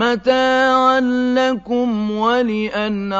مَتَاعًا لَّكُمْ وَلِأَنْعَامِكُمْ.